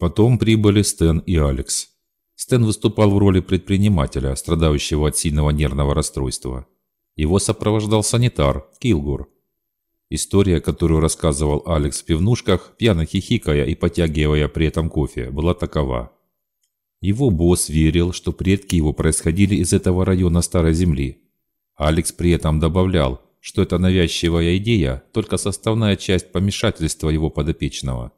Потом прибыли Стэн и Алекс. Стэн выступал в роли предпринимателя, страдающего от сильного нервного расстройства. Его сопровождал санитар Килгур. История, которую рассказывал Алекс в пивнушках, пьяно хихикая и потягивая при этом кофе, была такова. Его босс верил, что предки его происходили из этого района Старой Земли. Алекс при этом добавлял, что эта навязчивая идея – только составная часть помешательства его подопечного.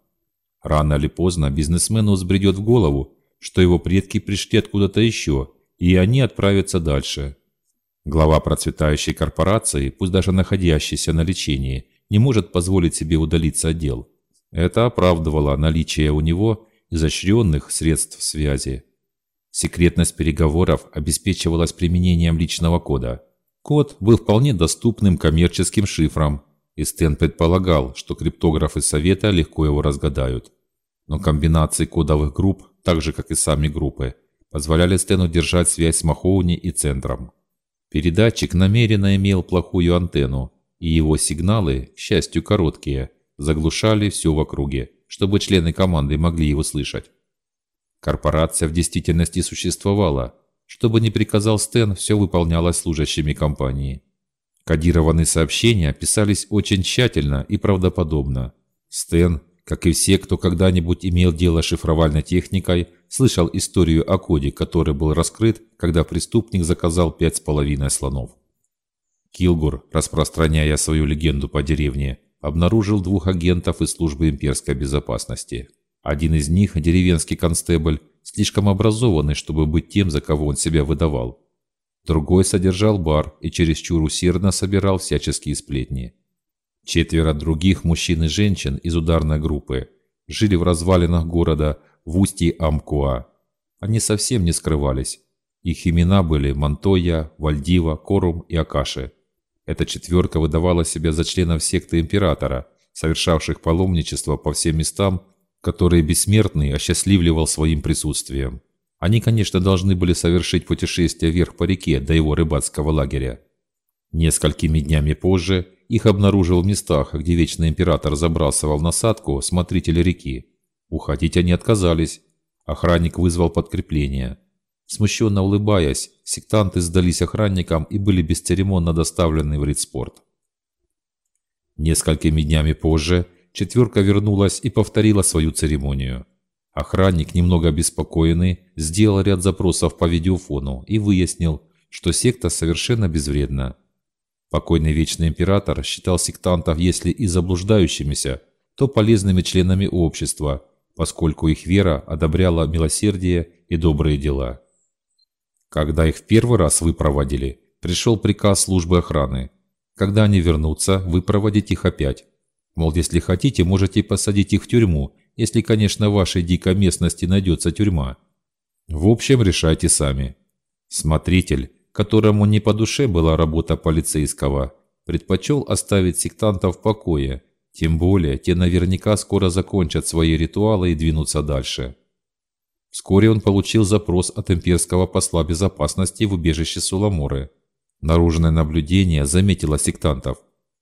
Рано или поздно бизнесмену взбредет в голову, что его предки пришли откуда-то еще, и они отправятся дальше. Глава процветающей корпорации, пусть даже находящейся на лечении, не может позволить себе удалиться от дел. Это оправдывало наличие у него изощренных средств связи. Секретность переговоров обеспечивалась применением личного кода. Код был вполне доступным коммерческим шифром, и Стэн предполагал, что криптографы Совета легко его разгадают. Но комбинации кодовых групп так же как и сами группы, позволяли Стэну держать связь с Махоуни и центром. Передатчик намеренно имел плохую антенну, и его сигналы, к счастью короткие, заглушали все в округе, чтобы члены команды могли его слышать. Корпорация в действительности существовала. Что бы ни приказал Стэн, все выполнялось служащими компании. Кодированные сообщения писались очень тщательно и правдоподобно. Стэн как и все, кто когда-нибудь имел дело с шифровальной техникой, слышал историю о коде, который был раскрыт, когда преступник заказал пять с половиной слонов. Килгур, распространяя свою легенду по деревне, обнаружил двух агентов из службы имперской безопасности. Один из них, деревенский констебль, слишком образованный, чтобы быть тем, за кого он себя выдавал. Другой содержал бар и чересчур усердно собирал всяческие сплетни. Четверо других мужчин и женщин из ударной группы жили в развалинах города в устье Амкуа. Они совсем не скрывались. Их имена были Монтоя, Вальдива, Корум и Акаши. Эта четверка выдавала себя за членов секты Императора, совершавших паломничество по всем местам, которые Бессмертный осчастливливал своим присутствием. Они, конечно, должны были совершить путешествие вверх по реке до его рыбацкого лагеря. Несколькими днями позже их обнаружил в местах, где Вечный Император забрасывал насадку смотритель реки. Уходить они отказались. Охранник вызвал подкрепление. Смущенно улыбаясь, сектанты сдались охранникам и были бесцеремонно доставлены в Ридспорт. Несколькими днями позже четверка вернулась и повторила свою церемонию. Охранник, немного обеспокоенный, сделал ряд запросов по видеофону и выяснил, что секта совершенно безвредна. Покойный Вечный Император считал сектантов, если и заблуждающимися, то полезными членами общества, поскольку их вера одобряла милосердие и добрые дела. Когда их в первый раз выпроводили, пришел приказ службы охраны. Когда они вернутся, выпроводить их опять. Мол, если хотите, можете посадить их в тюрьму, если, конечно, в вашей дикой местности найдется тюрьма. В общем, решайте сами. Смотритель которому не по душе была работа полицейского, предпочел оставить сектантов в покое, тем более те наверняка скоро закончат свои ритуалы и двинутся дальше. Вскоре он получил запрос от имперского посла безопасности в убежище Суламоры. Наружное наблюдение заметило сектантов.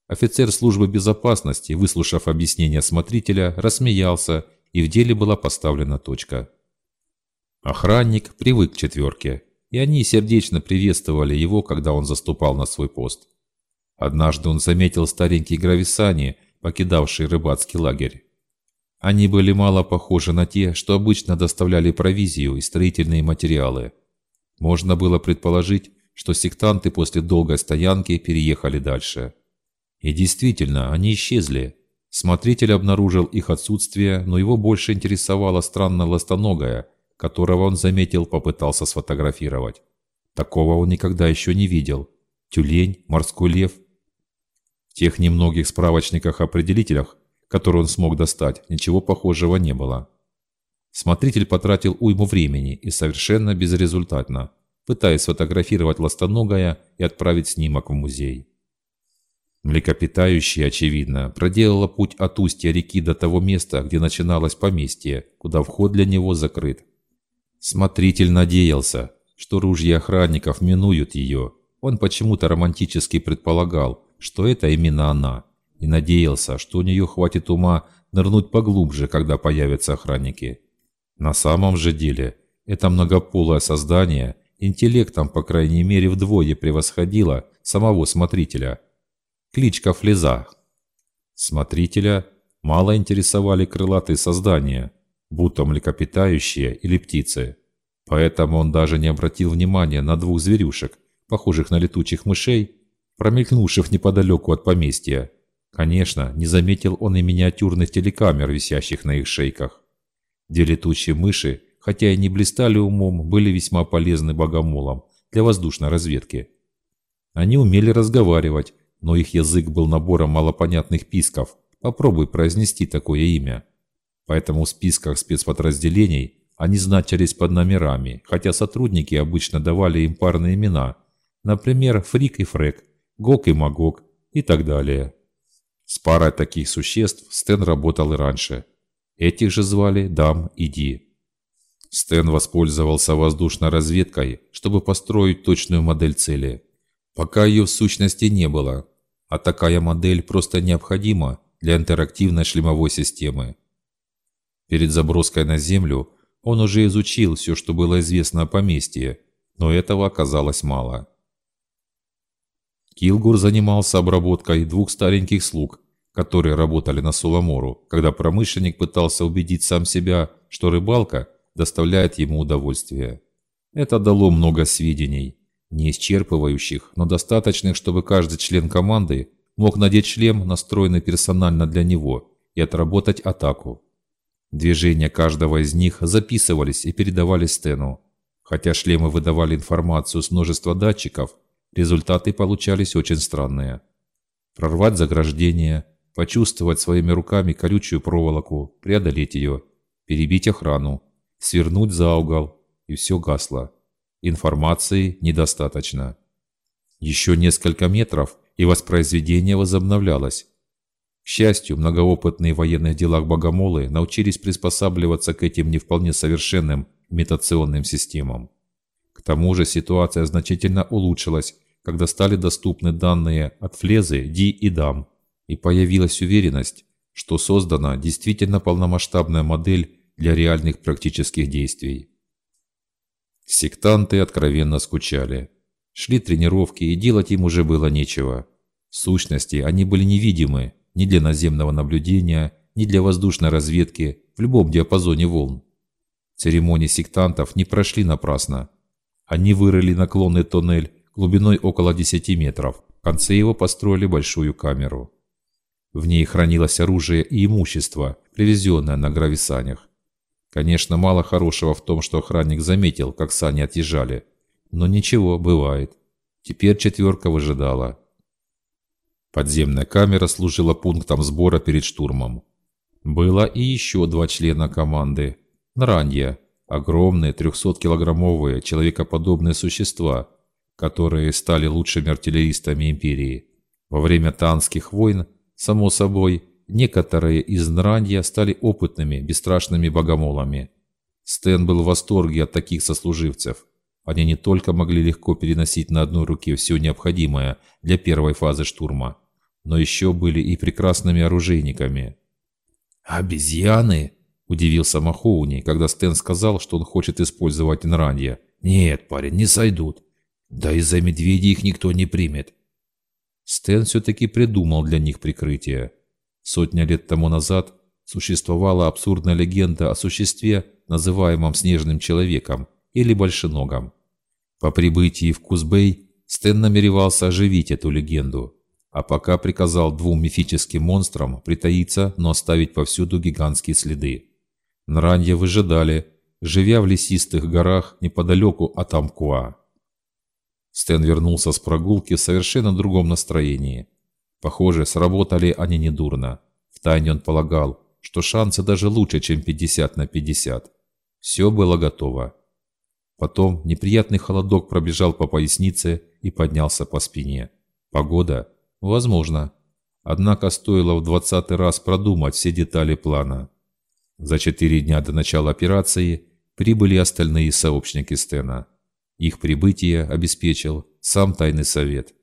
Офицер службы безопасности, выслушав объяснение смотрителя, рассмеялся, и в деле была поставлена точка. Охранник привык к четверке и они сердечно приветствовали его, когда он заступал на свой пост. Однажды он заметил старенькие грависани, покидавшие рыбацкий лагерь. Они были мало похожи на те, что обычно доставляли провизию и строительные материалы. Можно было предположить, что сектанты после долгой стоянки переехали дальше. И действительно, они исчезли. Смотритель обнаружил их отсутствие, но его больше интересовала странно ластоногая – которого он заметил, попытался сфотографировать. Такого он никогда еще не видел. Тюлень, морской лев. В тех немногих справочниках-определителях, которые он смог достать, ничего похожего не было. Смотритель потратил уйму времени и совершенно безрезультатно, пытаясь сфотографировать ластоногая и отправить снимок в музей. Млекопитающее, очевидно, проделало путь от устья реки до того места, где начиналось поместье, куда вход для него закрыт. Смотритель надеялся, что ружья охранников минуют ее. Он почему-то романтически предполагал, что это именно она, и надеялся, что у нее хватит ума нырнуть поглубже, когда появятся охранники. На самом же деле, это многополое создание интеллектом, по крайней мере, вдвое превосходило самого смотрителя. Кличка Флеза. Смотрителя мало интересовали крылатые создания, будто млекопитающие или птицы. Поэтому он даже не обратил внимания на двух зверюшек, похожих на летучих мышей, промелькнувших неподалеку от поместья. Конечно, не заметил он и миниатюрных телекамер, висящих на их шейках. Две летучие мыши, хотя и не блистали умом, были весьма полезны богомолам для воздушной разведки. Они умели разговаривать, но их язык был набором малопонятных писков. Попробуй произнести такое имя. Поэтому в списках спецподразделений они значились под номерами, хотя сотрудники обычно давали им парные имена. Например, Фрик и Фрек, Гок и Магок и так далее. С парой таких существ Стэн работал и раньше. Этих же звали Дам и Ди. Стэн воспользовался воздушной разведкой, чтобы построить точную модель цели. Пока ее в сущности не было, а такая модель просто необходима для интерактивной шлемовой системы. Перед заброской на Землю он уже изучил все, что было известно о поместье, но этого оказалось мало. Килгур занимался обработкой двух стареньких слуг, которые работали на Суламору, когда промышленник пытался убедить сам себя, что рыбалка доставляет ему удовольствие. Это дало много сведений, не исчерпывающих, но достаточных, чтобы каждый член команды мог надеть шлем, настроенный персонально для него, и отработать атаку. Движения каждого из них записывались и передавались Стэну. Хотя шлемы выдавали информацию с множества датчиков, результаты получались очень странные. Прорвать заграждение, почувствовать своими руками колючую проволоку, преодолеть ее, перебить охрану, свернуть за угол, и все гасло. Информации недостаточно. Еще несколько метров, и воспроизведение возобновлялось. Счастью, многоопытные в военных делах богомолы научились приспосабливаться к этим не вполне совершенным имитационным системам. К тому же ситуация значительно улучшилась, когда стали доступны данные от Флезы, Ди и Дам, и появилась уверенность, что создана действительно полномасштабная модель для реальных практических действий. Сектанты откровенно скучали. Шли тренировки, и делать им уже было нечего. В сущности, они были невидимы ни для наземного наблюдения, ни для воздушной разведки в любом диапазоне волн. Церемонии сектантов не прошли напрасно. Они вырыли наклонный тоннель глубиной около 10 метров. В конце его построили большую камеру. В ней хранилось оружие и имущество, привезенное на грависанях. Конечно, мало хорошего в том, что охранник заметил, как сани отъезжали. Но ничего, бывает. Теперь четверка выжидала. Подземная камера служила пунктом сбора перед штурмом. Было и еще два члена команды. Нранья – огромные 300-килограммовые человекоподобные существа, которые стали лучшими артиллеристами Империи. Во время танских войн, само собой, Некоторые из Нранья стали опытными, бесстрашными богомолами. Стэн был в восторге от таких сослуживцев. Они не только могли легко переносить на одной руке все необходимое для первой фазы штурма, но еще были и прекрасными оружейниками. «Обезьяны?» – удивился Махоуни, когда Стэн сказал, что он хочет использовать Нранья. «Нет, парень, не сойдут. Да из-за медведей их никто не примет». Стэн все-таки придумал для них прикрытие. Сотня лет тому назад существовала абсурдная легенда о существе, называемом Снежным Человеком или Большеногом. По прибытии в Кузбей Стэн намеревался оживить эту легенду, а пока приказал двум мифическим монстрам притаиться, но оставить повсюду гигантские следы. Нранья выжидали, живя в лесистых горах неподалеку от Амкуа. Стэн вернулся с прогулки в совершенно другом настроении – Похоже, сработали они недурно. Втайне он полагал, что шансы даже лучше, чем 50 на 50. Все было готово. Потом неприятный холодок пробежал по пояснице и поднялся по спине. Погода? Возможно. Однако стоило в двадцатый раз продумать все детали плана. За четыре дня до начала операции прибыли остальные сообщники Стена. Их прибытие обеспечил сам Тайный Совет –